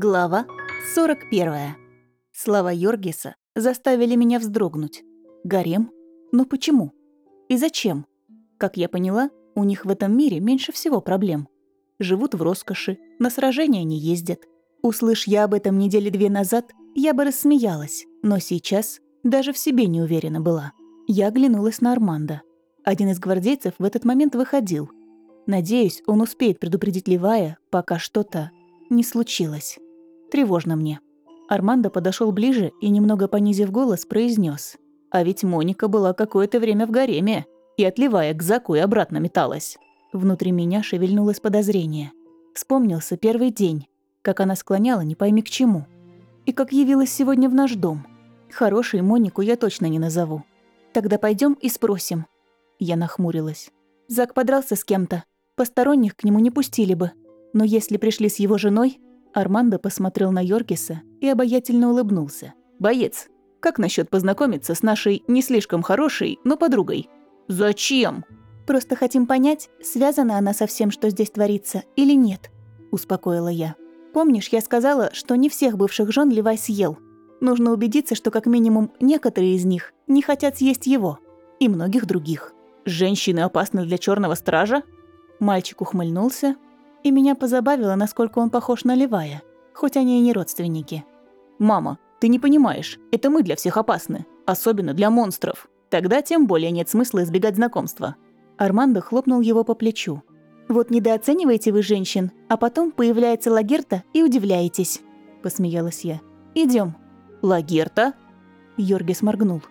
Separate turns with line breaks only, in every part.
Глава 41. Слова Йоргиса заставили меня вздрогнуть. Гарем? Но почему? И зачем? Как я поняла, у них в этом мире меньше всего проблем. Живут в роскоши, на сражения не ездят. Услышь я об этом недели две назад, я бы рассмеялась, но сейчас даже в себе не уверена была. Я оглянулась на Армандо. Один из гвардейцев в этот момент выходил. Надеюсь, он успеет предупредить Левая, пока что-то не случилось. Тревожно мне. Армандо подошел ближе и, немного понизив голос, произнес: «А ведь Моника была какое-то время в гареме и, отливая к Заку, и обратно металась». Внутри меня шевельнулось подозрение. Вспомнился первый день, как она склоняла не пойми к чему. И как явилась сегодня в наш дом. Хорошей Монику я точно не назову. Тогда пойдем и спросим. Я нахмурилась. Зак подрался с кем-то. Посторонних к нему не пустили бы. Но если пришли с его женой, Армандо посмотрел на Йоргиса и обаятельно улыбнулся. «Боец, как насчет познакомиться с нашей не слишком хорошей, но подругой?» «Зачем?» «Просто хотим понять, связана она со всем, что здесь творится, или нет», – успокоила я. «Помнишь, я сказала, что не всех бывших жен Левай съел? Нужно убедиться, что как минимум некоторые из них не хотят съесть его. И многих других». «Женщины опасны для черного стража?» Мальчик ухмыльнулся, и меня позабавило, насколько он похож на Левая, хоть они и не родственники. «Мама, ты не понимаешь, это мы для всех опасны, особенно для монстров. Тогда тем более нет смысла избегать знакомства». Армандо хлопнул его по плечу. «Вот недооцениваете вы женщин, а потом появляется Лагерта и удивляетесь», – посмеялась я. Идем.
«Лагерта?»
Йоргис моргнул.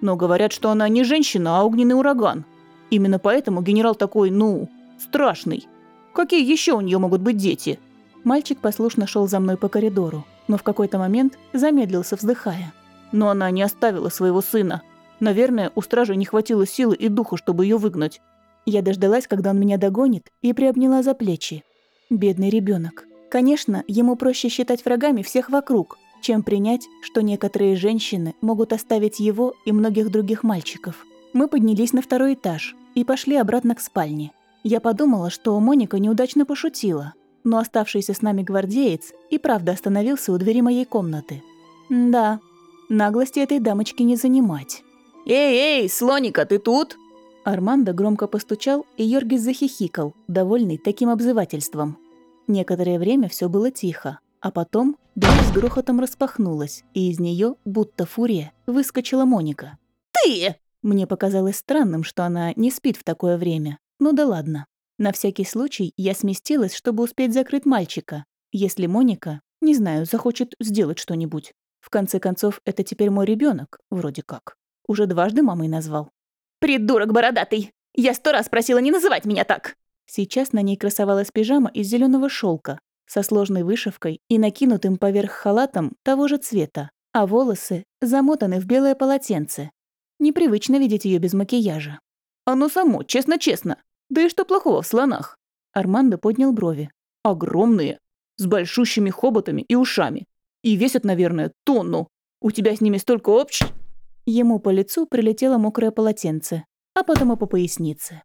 «Но говорят, что она не женщина, а огненный ураган. Именно поэтому генерал такой, ну, страшный. Какие еще у нее могут быть дети?»
Мальчик послушно шел за мной по коридору, но в какой-то момент замедлился, вздыхая.
«Но она не оставила своего сына. Наверное, у стражи не хватило силы и духа, чтобы ее выгнать».
Я дождалась, когда он меня догонит, и приобняла за плечи. Бедный ребенок. Конечно, ему проще считать врагами всех вокруг, чем принять, что некоторые женщины могут оставить его и многих других мальчиков. Мы поднялись на второй этаж и пошли обратно к спальне. Я подумала, что Моника неудачно пошутила, но оставшийся с нами гвардеец и правда остановился у двери моей комнаты. Да, наглости этой дамочки не занимать.
«Эй, эй, слоника, ты тут?»
Армандо громко постучал, и Йоргис захихикал, довольный таким обзывательством. Некоторое время все было тихо, а потом дверь с грохотом распахнулась, и из нее, будто фурия, выскочила Моника.
«Ты!»
Мне показалось странным, что она не спит в такое время, ну да ладно. На всякий случай я сместилась, чтобы успеть закрыть мальчика, если Моника, не знаю, захочет сделать что-нибудь. В конце концов, это теперь мой ребенок, вроде как. Уже дважды мамой назвал.
«Придурок бородатый! Я сто раз просила не называть меня так!»
Сейчас на ней красовалась пижама из зеленого шелка со сложной вышивкой и накинутым поверх халатом того же цвета, а волосы замотаны в белое полотенце. Непривычно видеть ее без макияжа.
Оно само, честно-честно. Да и что плохого в слонах?
Армандо поднял брови.
Огромные, с большущими хоботами и ушами. И весят, наверное, тонну. У тебя с ними столько общ...
Ему по лицу прилетело мокрое полотенце, а потом и по пояснице.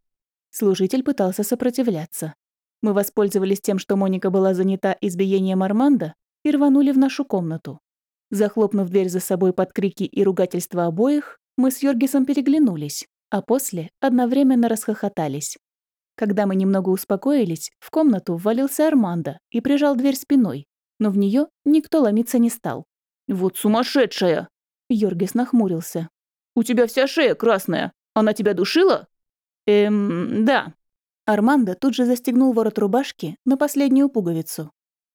Служитель пытался сопротивляться. Мы воспользовались тем, что Моника была занята избиением Армандо, и рванули в нашу комнату. Захлопнув дверь за собой под крики и ругательства обоих, мы с Йоргисом переглянулись а после одновременно расхохотались. Когда мы немного успокоились, в комнату ввалился Армандо и прижал дверь спиной, но в нее никто ломиться не стал.
«Вот сумасшедшая!»
Йоргис нахмурился.
«У тебя вся шея красная. Она тебя душила?»
«Эм, да». Армандо тут же застегнул ворот рубашки на последнюю пуговицу.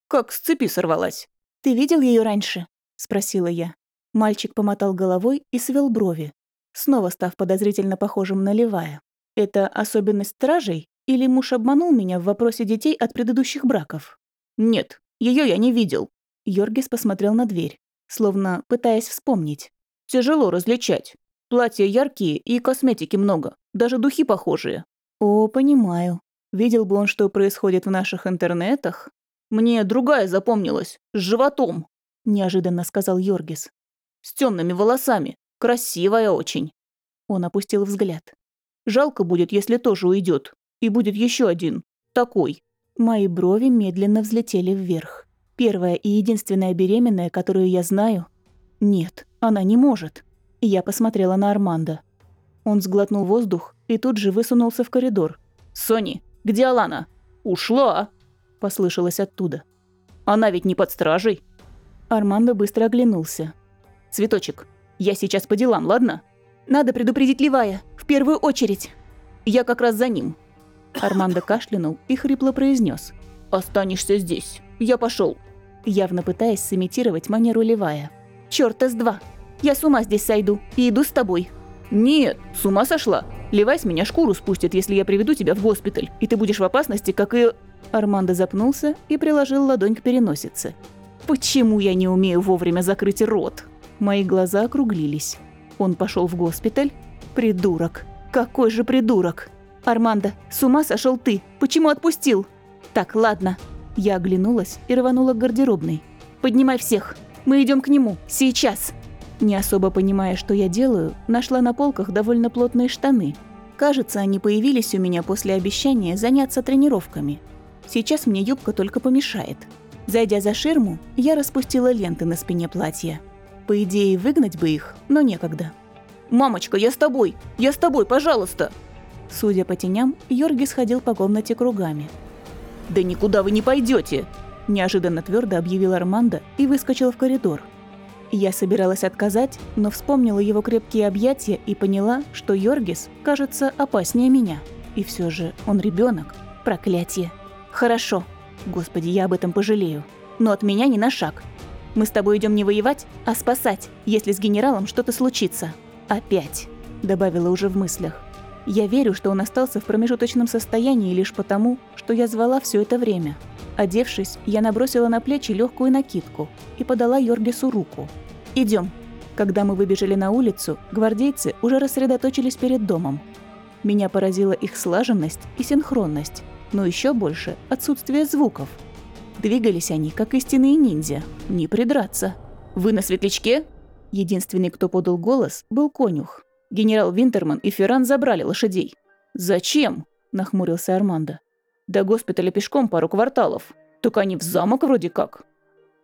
«Как с цепи сорвалась?»
«Ты видел ее раньше?» – спросила я. Мальчик помотал головой и свел брови, снова став подозрительно похожим на Левая. Это особенность стражей или муж обманул меня в вопросе детей от предыдущих браков?
Нет, ее я не видел.
Йоргис посмотрел на дверь, словно пытаясь вспомнить.
Тяжело различать. Платья яркие и косметики много, даже духи похожие.
О, понимаю. Видел бы он, что происходит в наших интернетах.
Мне другая запомнилась, с животом,
неожиданно сказал Йоргис.
С темными волосами, Красивая очень.
Он опустил взгляд.
Жалко будет, если тоже уйдет. И будет еще один. Такой.
Мои брови медленно взлетели вверх. Первая и единственная беременная, которую я знаю? Нет, она не может. Я посмотрела на Армандо. Он сглотнул воздух и тут же высунулся в коридор.
«Сони, где Алана?» «Ушла!» – послышалось оттуда. «Она ведь не под стражей!»
Армандо быстро оглянулся.
«Цветочек, я сейчас по делам, ладно?»
«Надо предупредить Левая, в первую очередь!»
«Я как раз за ним!»
Армандо кашлянул и хрипло произнес:
«Останешься здесь. Я пошел
явно пытаясь сымитировать манеру Левая. «Чёрта с два! Я с ума здесь сойду и иду с тобой!»
«Нет, с ума сошла! Левай с меня шкуру спустит, если я приведу тебя в госпиталь, и ты будешь в опасности, как и...»
Армандо запнулся и приложил ладонь к переносице. «Почему я не умею вовремя закрыть рот?» Мои глаза округлились. Он пошел в госпиталь? Придурок! Какой же придурок! Армандо, с ума сошел ты! Почему отпустил? Так, ладно, я оглянулась и рванула к гардеробной. «Поднимай всех! Мы идем к нему! Сейчас!» Не особо понимая, что я делаю, нашла на полках довольно плотные штаны. Кажется, они появились у меня после обещания заняться тренировками. Сейчас мне юбка только помешает. Зайдя за ширму, я распустила ленты на спине платья. По идее, выгнать бы их, но некогда.
«Мамочка, я с тобой! Я с тобой, пожалуйста!»
Судя по теням, Йорги сходил по комнате кругами.
«Да никуда вы не пойдете!» – неожиданно твердо объявил Армандо и выскочил в коридор.
Я собиралась отказать, но вспомнила его крепкие объятия и поняла, что Йоргис, кажется, опаснее меня. И все же он ребенок. Проклятие. Хорошо. Господи, я об этом пожалею. Но от меня не на шаг. Мы с тобой идем не воевать, а спасать, если с генералом что-то случится. Опять. Добавила уже в мыслях. Я верю, что он остался в промежуточном состоянии лишь потому, что я звала все это время. Одевшись, я набросила на плечи легкую накидку и подала Йоргису руку. Идем. Когда мы выбежали на улицу, гвардейцы уже рассредоточились перед домом. Меня поразила их слаженность и синхронность, но еще больше отсутствие звуков. Двигались они, как истинные ниндзя, не придраться.
«Вы на светлячке?»
Единственный, кто подал голос, был конюх.
Генерал Винтерман и Ферран забрали лошадей.
«Зачем?» – нахмурился Армандо.
«До госпиталя пешком пару кварталов. Только они в замок вроде как».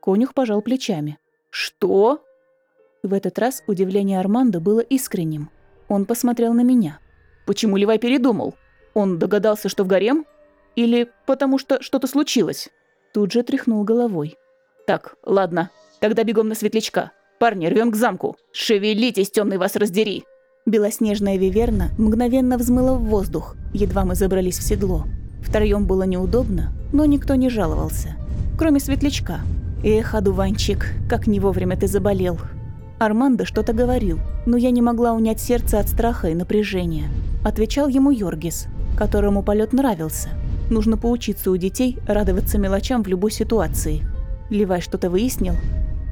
Конюх пожал плечами.
«Что?»
В этот раз удивление Армандо было искренним. Он посмотрел на меня.
«Почему Левай передумал? Он догадался, что в гарем? Или потому что что-то случилось?»
Тут же тряхнул головой.
«Так, ладно, тогда бегом на светлячка. Парни, рвем к замку. Шевелитесь, темный вас раздери!»
Белоснежная виверна мгновенно взмыла в воздух, едва мы забрались в седло. Втроем было неудобно, но никто не жаловался. Кроме светлячка. «Эх, одуванчик, как не вовремя ты заболел!» Армандо что-то говорил, но я не могла унять сердце от страха и напряжения. Отвечал ему Йоргис, которому полет нравился. Нужно поучиться у детей радоваться мелочам в любой ситуации. Левай что-то выяснил.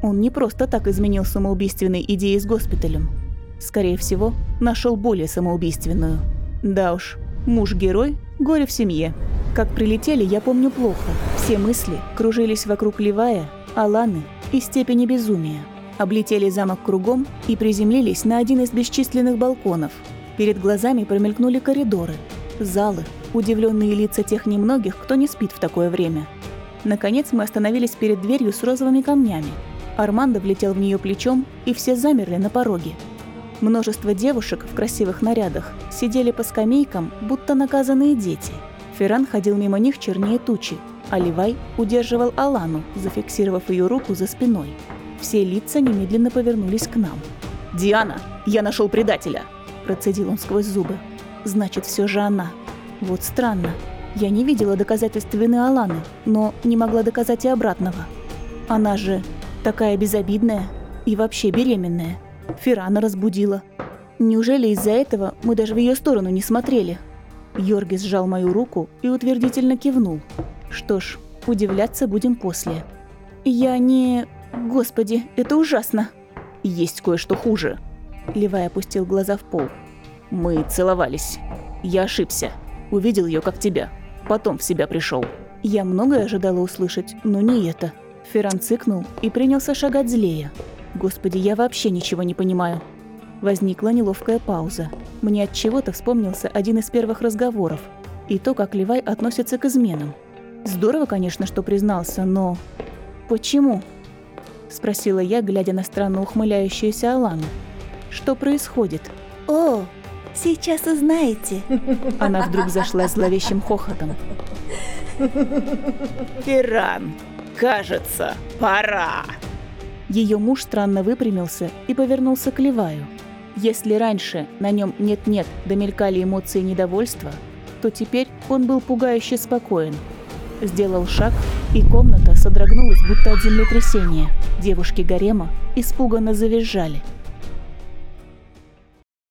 Он не просто так изменил самоубийственной идеей с госпиталем. Скорее всего, нашел более самоубийственную. Да уж, муж-герой, горе в семье. Как прилетели, я помню плохо. Все мысли кружились вокруг Левая, Аланы и степени безумия. Облетели замок кругом и приземлились на один из бесчисленных балконов. Перед глазами промелькнули коридоры, залы, удивленные лица тех немногих, кто не спит в такое время. Наконец мы остановились перед дверью с розовыми камнями. Армандо влетел в нее плечом, и все замерли на пороге. Множество девушек в красивых нарядах сидели по скамейкам, будто наказанные дети. Ферран ходил мимо них чернее тучи, а Ливай удерживал Алану, зафиксировав ее руку за спиной. Все лица немедленно повернулись к нам.
«Диана, я нашел предателя!»
– процедил он сквозь зубы. «Значит, все же она. Вот странно. Я не видела доказательств вины Аланы, но не могла доказать и обратного. Она же такая безобидная и вообще беременная. Феррана разбудила. Неужели из-за этого мы даже в ее сторону не смотрели? Йорги сжал мою руку и утвердительно кивнул. Что ж, удивляться будем после. Я не... Господи, это ужасно.
Есть кое-что хуже.
Левай опустил глаза в пол.
Мы целовались. Я ошибся. Увидел ее как тебя. Потом в себя пришел.
Я многое ожидала услышать, но не это. Ферран цыкнул и принялся шагать злее. Господи, я вообще ничего не понимаю. Возникла неловкая пауза. Мне от чего-то вспомнился один из первых разговоров. И то, как Левай относится к изменам. Здорово, конечно, что признался, но... «Почему?» – спросила я, глядя на странно ухмыляющуюся Алану. «Что происходит?»
«О, сейчас узнаете!»
Она вдруг зашла зловещим хохотом.
«Тиран, кажется, пора!»
Ее муж странно выпрямился и повернулся к Леваю. Если раньше на нем нет-нет домелькали эмоции недовольства, то теперь он был пугающе спокоен. Сделал шаг, и комната содрогнулась, будто от землетрясения. Девушки гарема испуганно завизжали –